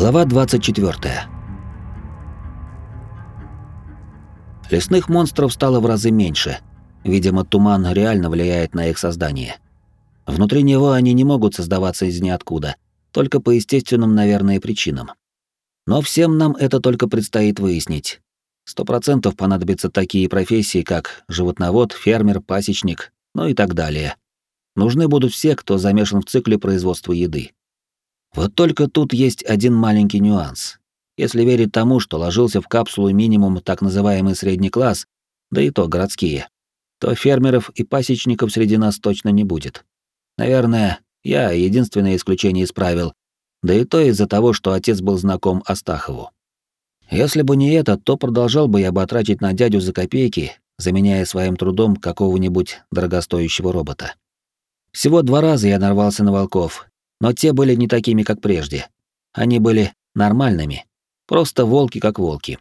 Глава 24. Лесных монстров стало в разы меньше. Видимо, туман реально влияет на их создание. Внутри него они не могут создаваться из ниоткуда, только по естественным, наверное, причинам. Но всем нам это только предстоит выяснить. Сто процентов понадобятся такие профессии, как животновод, фермер, пасечник, ну и так далее. Нужны будут все, кто замешан в цикле производства еды. Вот только тут есть один маленький нюанс. Если верить тому, что ложился в капсулу минимум так называемый средний класс, да и то городские, то фермеров и пасечников среди нас точно не будет. Наверное, я единственное исключение исправил, да и то из-за того, что отец был знаком Астахову. Если бы не это, то продолжал бы я батрачить на дядю за копейки, заменяя своим трудом какого-нибудь дорогостоящего робота. Всего два раза я нарвался на волков, но те были не такими, как прежде. Они были нормальными, просто волки как волки.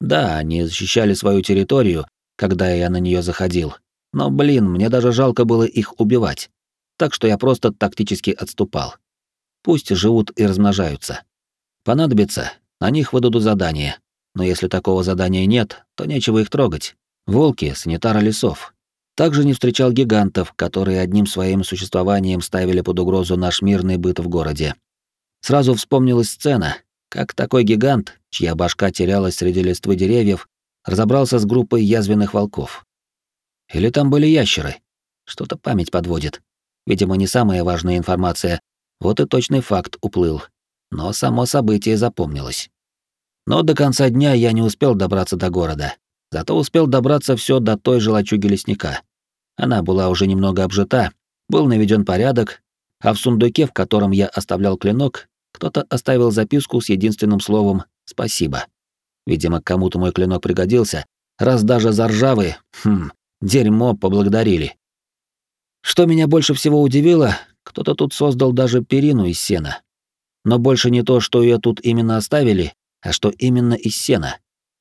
Да, они защищали свою территорию, когда я на нее заходил, но, блин, мне даже жалко было их убивать. Так что я просто тактически отступал. Пусть живут и размножаются. Понадобится, на них выдадут задание. Но если такого задания нет, то нечего их трогать. Волки — санитары лесов, также не встречал гигантов, которые одним своим существованием ставили под угрозу наш мирный быт в городе. Сразу вспомнилась сцена, как такой гигант, чья башка терялась среди листвы деревьев, разобрался с группой язвенных волков. Или там были ящеры? Что-то память подводит. Видимо, не самая важная информация, вот и точный факт уплыл. Но само событие запомнилось. Но до конца дня я не успел добраться до города. Зато успел добраться все до той же лачуги лесника. Она была уже немного обжита, был наведен порядок, а в сундуке, в котором я оставлял клинок, кто-то оставил записку с единственным словом «спасибо». Видимо, кому-то мой клинок пригодился, раз даже за ржавый, хм, дерьмо поблагодарили. Что меня больше всего удивило, кто-то тут создал даже перину из сена. Но больше не то, что ее тут именно оставили, а что именно из сена.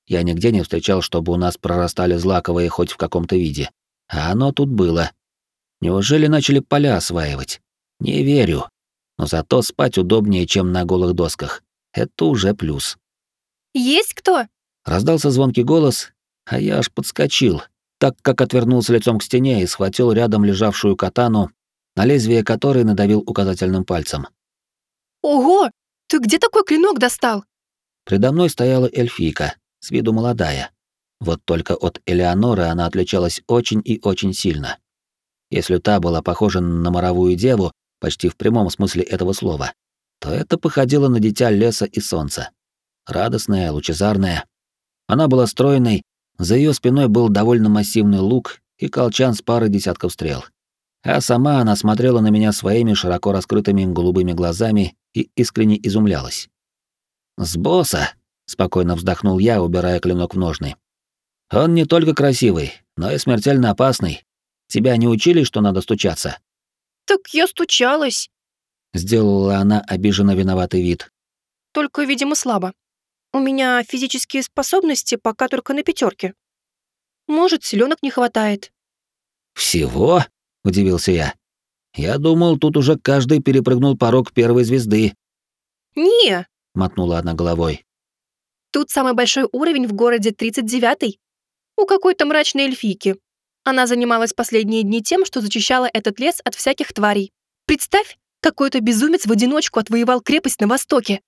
Я нигде не встречал, чтобы у нас прорастали злаковые хоть в каком-то виде. А оно тут было. Неужели начали поля осваивать? Не верю. Но зато спать удобнее, чем на голых досках. Это уже плюс. «Есть кто?» Раздался звонкий голос, а я аж подскочил, так как отвернулся лицом к стене и схватил рядом лежавшую катану, на лезвие которой надавил указательным пальцем. «Ого! Ты где такой клинок достал?» Предо мной стояла эльфийка, с виду молодая. Вот только от Элеоноры она отличалась очень и очень сильно. Если та была похожа на моровую деву, почти в прямом смысле этого слова, то это походило на дитя леса и солнца. Радостная, лучезарная. Она была стройной, за ее спиной был довольно массивный лук и колчан с парой десятков стрел. А сама она смотрела на меня своими широко раскрытыми голубыми глазами и искренне изумлялась. «С босса!» — спокойно вздохнул я, убирая клинок в ножны. Он не только красивый, но и смертельно опасный. Тебя не учили, что надо стучаться? Так я стучалась. Сделала она обиженно виноватый вид. Только, видимо, слабо. У меня физические способности пока только на пятерке. Может, селенок не хватает. Всего? Удивился я. Я думал, тут уже каждый перепрыгнул порог первой звезды. Не, мотнула она головой. Тут самый большой уровень в городе 39-й у какой-то мрачной эльфийки. Она занималась последние дни тем, что зачищала этот лес от всяких тварей. Представь, какой-то безумец в одиночку отвоевал крепость на востоке.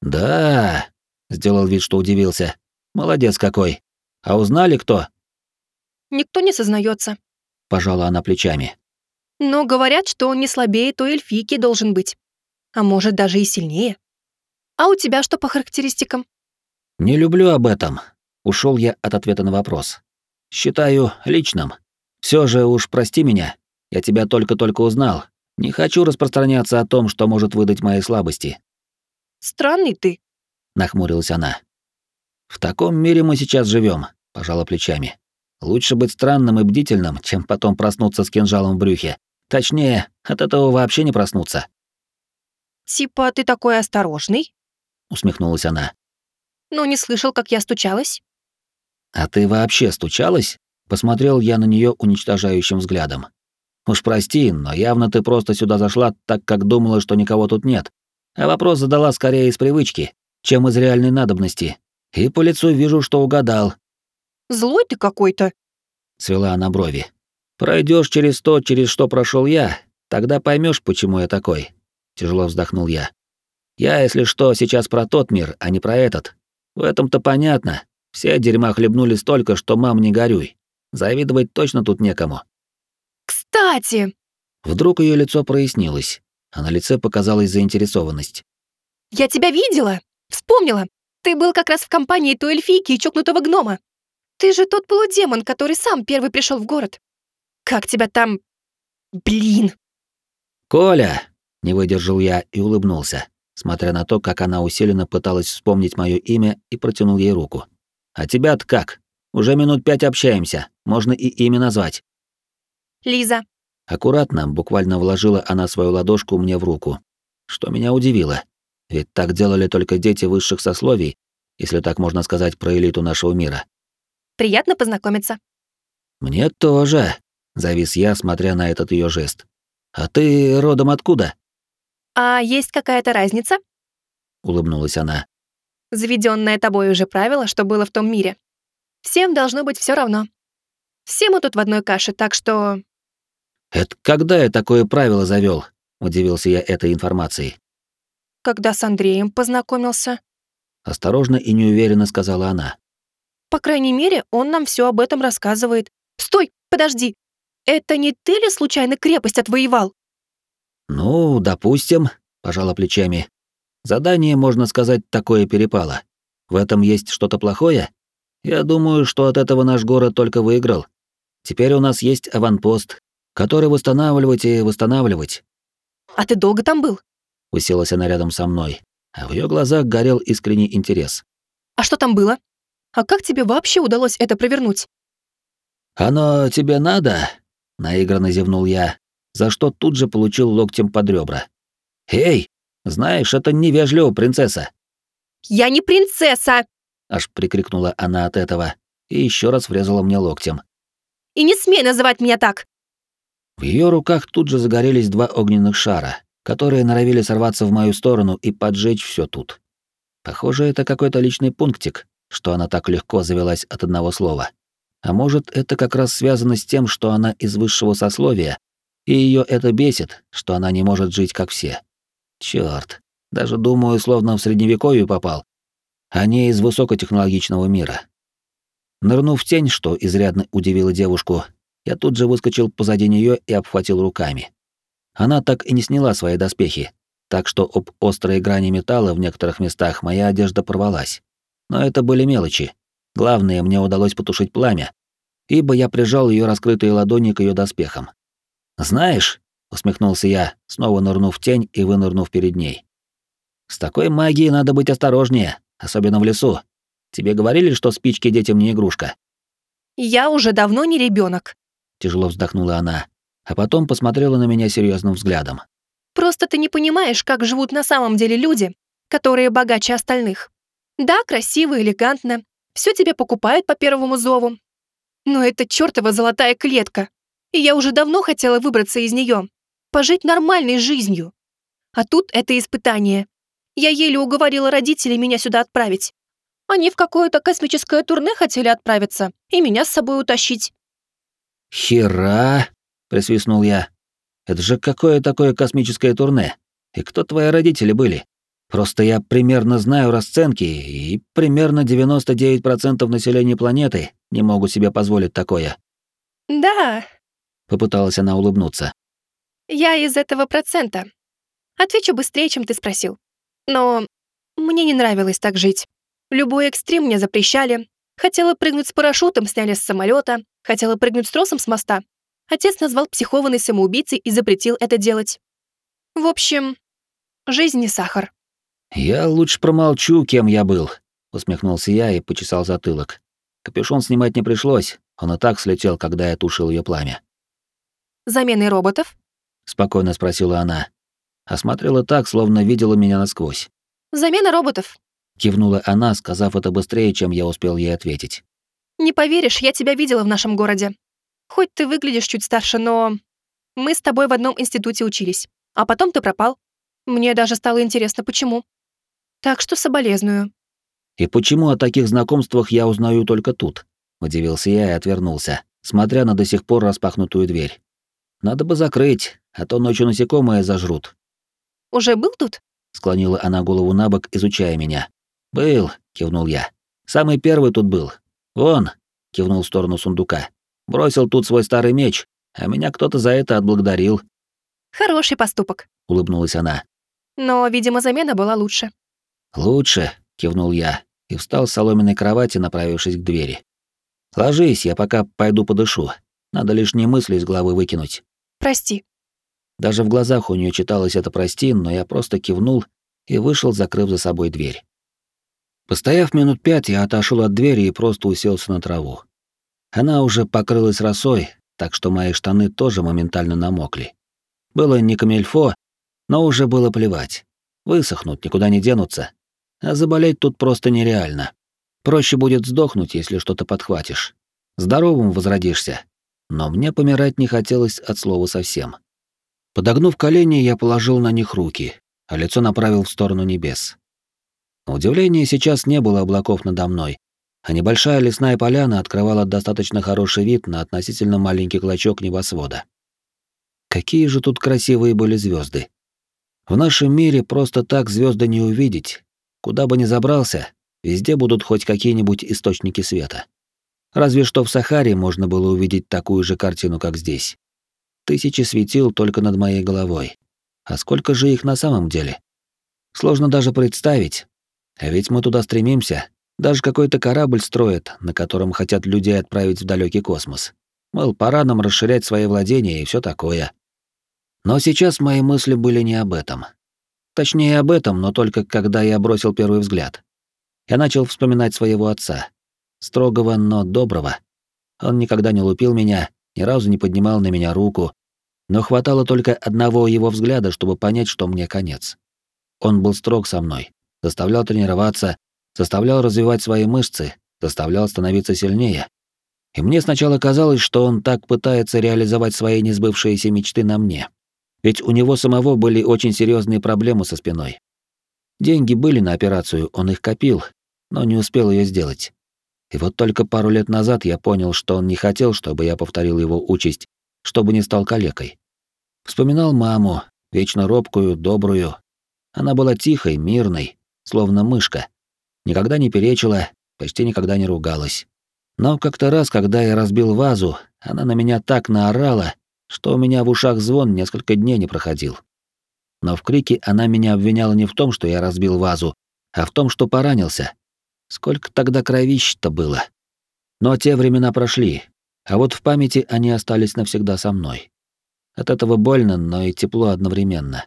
Да, сделал вид, что удивился. Молодец какой. А узнали кто? Никто не сознается. Пожала она плечами. Но говорят, что он не слабее той эльфийки должен быть. А может, даже и сильнее. А у тебя что по характеристикам? Не люблю об этом, Ушел я от ответа на вопрос. Считаю личным. Все же уж прости меня. Я тебя только-только узнал. Не хочу распространяться о том, что может выдать мои слабости. Странный ты, нахмурилась она. В таком мире мы сейчас живем, пожала плечами. Лучше быть странным и бдительным, чем потом проснуться с кинжалом в брюхе. Точнее, от этого вообще не проснуться. Типа ты такой осторожный? усмехнулась она. Но не слышал, как я стучалась. «А ты вообще стучалась?» Посмотрел я на нее уничтожающим взглядом. «Уж прости, но явно ты просто сюда зашла, так как думала, что никого тут нет. А вопрос задала скорее из привычки, чем из реальной надобности. И по лицу вижу, что угадал. Злой ты какой-то. Свела она брови. Пройдешь через то, через что прошел я, тогда поймешь, почему я такой. Тяжело вздохнул я. Я, если что, сейчас про тот мир, а не про этот. В этом-то понятно. Все дерьма хлебнули столько, что мам не горюй. Завидовать точно тут некому. Кстати, Вдруг ее лицо прояснилось, а на лице показалась заинтересованность. я тебя видела. Вспомнила. Ты был как раз в компании той эльфийки и чокнутого гнома. Ты же тот полудемон, который сам первый пришел в город. Как тебя там... Блин. «Коля!» — не выдержал я и улыбнулся, смотря на то, как она усиленно пыталась вспомнить мое имя и протянул ей руку. «А тебя-то как? Уже минут пять общаемся, можно и имя назвать». Лиза. Аккуратно, буквально вложила она свою ладошку мне в руку, что меня удивило. Ведь так делали только дети высших сословий, если так можно сказать про элиту нашего мира. Приятно познакомиться. «Мне тоже», — завис я, смотря на этот ее жест. «А ты родом откуда?» А есть какая-то разница? — улыбнулась она. Заведенное тобой уже правило, что было в том мире. Всем должно быть все равно. Все мы тут в одной каше, так что... «Это когда я такое правило завел? удивился я этой информацией. Когда с Андреем познакомился, Осторожно и неуверенно сказала она. по крайней мере, он нам все об этом рассказывает. Стой, подожди. Это не ты ли случайно крепость отвоевал? «Ну, допустим», — пожала плечами. «Задание, можно сказать, такое перепало. В этом есть что-то плохое? Я думаю, что от этого наш город только выиграл. Теперь у нас есть аванпост, который восстанавливать и восстанавливать». А ты долго там был? Уселась она рядом со мной, а в ее глазах горел искренний интерес. А что там было? А как тебе вообще удалось это провернуть? «Оно тебе надо?» — наигранно зевнул я, за что тут же получил локтем под ребра. «Эй, знаешь, это невежливо, принцесса!» Я не принцесса! Аж прикрикнула она от этого и еще раз врезала мне локтем. И не смей называть меня так! В ее руках тут же загорелись два огненных шара, которые норовили сорваться в мою сторону и поджечь все тут. Похоже, это какой-то личный пунктик, что она так легко завелась от одного слова. А может, это как раз связано с тем, что она из высшего сословия, и ее это бесит, что она не может жить как все. Черт, даже думаю, словно в средневековье попал, а не из высокотехнологичного мира. Нырнув в тень, что изрядно удивило девушку, я тут же выскочил позади нее и обхватил руками. Она так и не сняла свои доспехи, так что об острые грани металла в некоторых местах моя одежда порвалась. Но это были мелочи. Главное, мне удалось потушить пламя, ибо я прижал ее раскрытые ладони к ее доспехам. «Знаешь», — усмехнулся я, снова нырнув в тень и вынырнув перед ней. «С такой магией надо быть осторожнее, особенно в лесу. Тебе говорили, что спички детям не игрушка?» Я уже давно не ребенок. Тяжело вздохнула она, а потом посмотрела на меня серьезным взглядом. Просто ты не понимаешь, как живут на самом деле люди, которые богаче остальных. Да, красиво, элегантно, все тебе покупают по первому зову. Но это чертова золотая клетка. И я уже давно хотела выбраться из нее, пожить нормальной жизнью. А тут это испытание. Я еле уговорила родителей меня сюда отправить. Они в какое-то космическое турне хотели отправиться и меня с собой утащить. «Хера!» — присвистнул я. «Это же какое такое космическое турне? И кто твои родители были? Просто я примерно знаю расценки, и примерно 99% населения планеты не могут себе позволить такое». Да, Попыталась она улыбнуться. Я из этого процента. Отвечу быстрее, чем ты спросил. Но мне не нравилось так жить. Любой экстрим мне запрещали. Хотела прыгнуть с парашютом, сняли с самолета. Хотела прыгнуть с тросом с моста. Отец назвал психованной самоубийцей и запретил это делать. В общем, жизнь не сахар. «Я лучше промолчу, кем я был», — усмехнулся я и почесал затылок. Капюшон снимать не пришлось, он и так слетел, когда я тушил ее пламя. Заменой роботов? Спокойно спросила она. Осмотрела так, словно видела меня насквозь. Замена роботов. Кивнула она, сказав это быстрее, чем я успел ей ответить. Не поверишь, я тебя видела в нашем городе. Хоть ты выглядишь чуть старше, но... Мы с тобой в одном институте учились. А потом ты пропал. Мне даже стало интересно, почему. Так что соболезную. И почему о таких знакомствах я узнаю только тут? Удивился я и отвернулся, смотря на до сих пор распахнутую дверь. Надо бы закрыть, а то ночью насекомые зажрут. Уже был тут? Склонила она голову на бок, изучая меня. Был, кивнул я. Самый первый тут был. Вон, кивнул в сторону сундука. Бросил тут свой старый меч, а меня кто-то за это отблагодарил. Хороший поступок, улыбнулась она. Но, видимо, замена была лучше. Лучше, кивнул я и встал с соломенной кровати, направившись к двери. Ложись, я пока пойду подышу. Надо лишние мысли из головы выкинуть. Прости. Даже в глазах у нее читалось это прости, но я просто кивнул и вышел, закрыв за собой дверь. Постояв минут пять, я отошел от двери и просто уселся на траву. Она уже покрылась росой, так что мои штаны тоже моментально намокли. Было не камельфо, но уже было плевать. Высохнут, никуда не денутся. А заболеть тут просто нереально. Проще будет сдохнуть, если что-то подхватишь. Здоровым возродишься. Но мне помирать не хотелось от слова совсем. Подогнув колени, я положил на них руки, а лицо направил в сторону небес. На удивление, сейчас не было облаков надо мной, а небольшая лесная поляна открывала достаточно хороший вид на относительно маленький клочок небосвода. Какие же тут красивые были звезды! В нашем мире просто так звезды не увидеть. Куда бы ни забрался, везде будут хоть какие-нибудь источники света. Разве что в Сахаре можно было увидеть такую же картину, как здесь. Тысячи светил только над моей головой. А сколько же их на самом деле? Сложно даже представить. А ведь мы туда стремимся. Даже какой-то корабль строят, на котором хотят людей отправить в далекий космос. Мол, пора нам расширять свои владения и все такое. Но сейчас мои мысли были не об этом. Точнее, об этом, но только когда я бросил первый взгляд. Я начал вспоминать своего отца. Строгого, но доброго. Он никогда не лупил меня, ни разу не поднимал на меня руку, но хватало только одного его взгляда, чтобы понять, что мне конец. Он был строг со мной, заставлял тренироваться, заставлял развивать свои мышцы, заставлял становиться сильнее. И мне сначала казалось, что он так пытается реализовать свои несбывшиеся мечты на мне. Ведь у него самого были очень серьезные проблемы со спиной. Деньги были на операцию, он их копил, но не успел ее сделать. И вот только пару лет назад я понял, что он не хотел, чтобы я повторил его участь, чтобы не стал калекой. Вспоминал маму, вечно робкую, добрую. Она была тихой, мирной, словно мышка. Никогда не перечила, почти никогда не ругалась. Но как-то раз, когда я разбил вазу, она на меня так наорала, что у меня в ушах звон несколько дней не проходил. Но в крике она меня обвиняла не в том, что я разбил вазу, а в том, что поранился, Сколько тогда кровищ-то было. Но те времена прошли, а вот в памяти они остались навсегда со мной. От этого больно, но и тепло одновременно.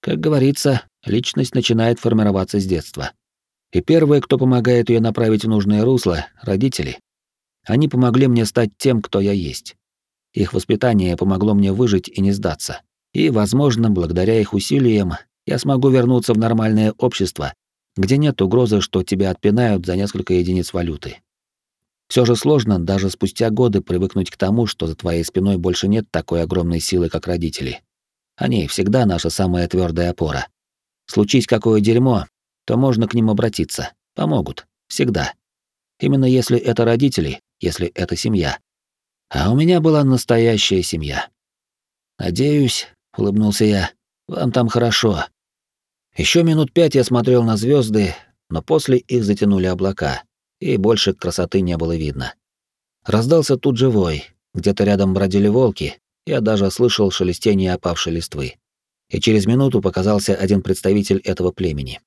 Как говорится, личность начинает формироваться с детства. И первые, кто помогает ее направить в нужное русло — родители. Они помогли мне стать тем, кто я есть. Их воспитание помогло мне выжить и не сдаться. И, возможно, благодаря их усилиям я смогу вернуться в нормальное общество где нет угрозы, что тебя отпинают за несколько единиц валюты. Все же сложно даже спустя годы привыкнуть к тому, что за твоей спиной больше нет такой огромной силы, как родители. Они всегда наша самая твердая опора. Случись какое дерьмо, то можно к ним обратиться. Помогут. Всегда. Именно если это родители, если это семья. А у меня была настоящая семья. Надеюсь, улыбнулся я, вам там хорошо. Еще минут пять я смотрел на звезды, но после их затянули облака, и больше красоты не было видно. Раздался тут же вой, где-то рядом бродили волки, я даже слышал шелестение опавшей листвы. И через минуту показался один представитель этого племени.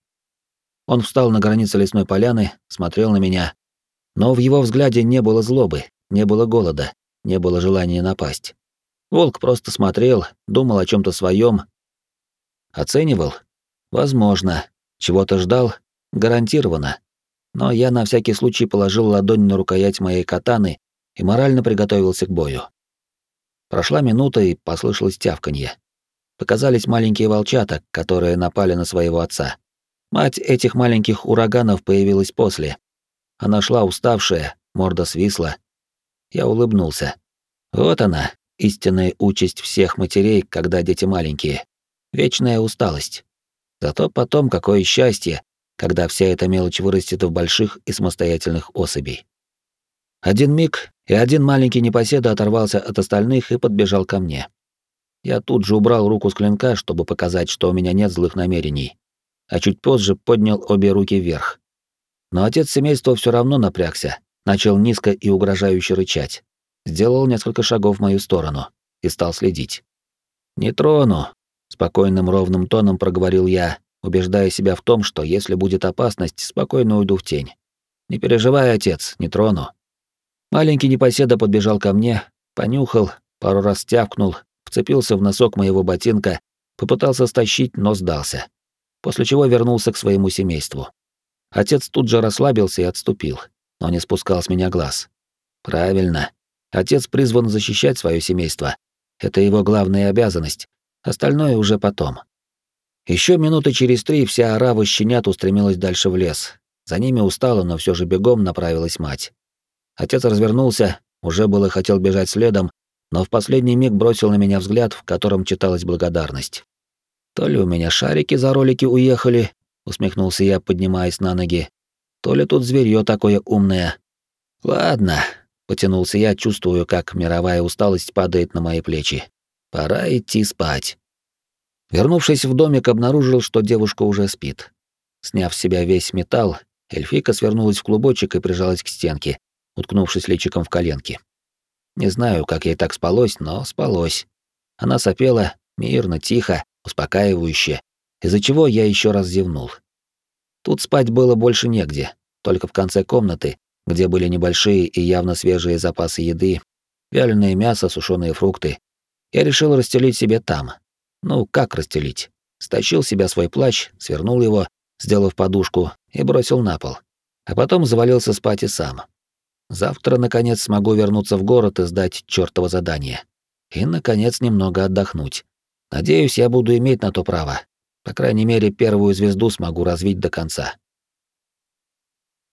Он встал на границе лесной поляны, смотрел на меня, но в его взгляде не было злобы, не было голода, не было желания напасть. Волк просто смотрел, думал о чем то своем, оценивал, Возможно. Чего-то ждал? Гарантированно. Но я на всякий случай положил ладонь на рукоять моей катаны и морально приготовился к бою. Прошла минута, и послышалось тявканье. Показались маленькие волчата, которые напали на своего отца. Мать этих маленьких ураганов появилась после. Она шла уставшая, морда свисла. Я улыбнулся. Вот она, истинная участь всех матерей, когда дети маленькие. Вечная усталость. Зато потом какое счастье, когда вся эта мелочь вырастет в больших и самостоятельных особей. Один миг, и один маленький непоседа оторвался от остальных и подбежал ко мне. Я тут же убрал руку с клинка, чтобы показать, что у меня нет злых намерений, а чуть позже поднял обе руки вверх. Но отец семейства все равно напрягся, начал низко и угрожающе рычать. Сделал несколько шагов в мою сторону и стал следить. «Не трону», — спокойным ровным тоном проговорил я, убеждая себя в том, что если будет опасность, спокойно уйду в тень. «Не переживай, отец, не трону». Маленький непоседа подбежал ко мне, понюхал, пару раз тявкнул, вцепился в носок моего ботинка, попытался стащить, но сдался. После чего вернулся к своему семейству. Отец тут же расслабился и отступил, но не спускал с меня глаз. Правильно. Отец призван защищать свое семейство. Это его главная обязанность. Остальное уже потом. Еще минуты через три вся орава щенят устремилась дальше в лес. За ними устала, но все же бегом направилась мать. Отец развернулся, уже было хотел бежать следом, но в последний миг бросил на меня взгляд, в котором читалась благодарность. То ли у меня шарики за ролики уехали, усмехнулся я, поднимаясь на ноги, то ли тут зверье такое умное. Ладно, потянулся я, чувствую, как мировая усталость падает на мои плечи. Пора идти спать. Вернувшись в домик, обнаружил, что девушка уже спит. Сняв с себя весь металл, эльфийка свернулась в клубочек и прижалась к стенке, уткнувшись личиком в коленки. Не знаю, как ей так спалось, но спалось. Она сопела, мирно, тихо, успокаивающе, из-за чего я еще раз зевнул. Тут спать было больше негде, только в конце комнаты, где были небольшие и явно свежие запасы еды, вяленое мясо, сушеные фрукты. Я решил расстелить себе там. Ну, как расстелить? Стащил себя свой плащ, свернул его, сделав подушку, и бросил на пол. А потом завалился спать и сам. Завтра, наконец, смогу вернуться в город и сдать чёртово задание. И, наконец, немного отдохнуть. Надеюсь, я буду иметь на то право. По крайней мере, первую звезду смогу развить до конца.